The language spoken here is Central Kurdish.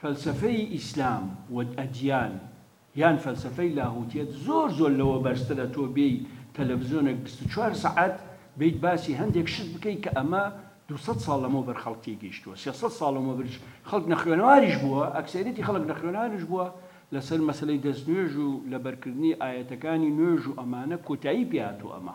فەلسەفەی ئیسلام و ئەدیان یان فەلسەفەی لاهوتیەت زۆر زۆر لەوە بەرزترە تۆ بێی تەلەفزۆنەک بیست و چوار سەعات بیت باسی هەندێک شت بکەی کە ئەمە دوو سەد ساڵ لەمەوبەر خەڵک تێگەیشتووە سێ سەد ساڵ لەمەوبەریش خەڵک نەخوێنەواریش بووە ئەکسەریەتی خەڵک نەخوێنەوارش بووە لەسەر مەسەلەی دەست نوێژ و لەبەرکردنی ئایەتەکانی نوێژ و ئەمانە کۆتایی پێهاتووە ئەمە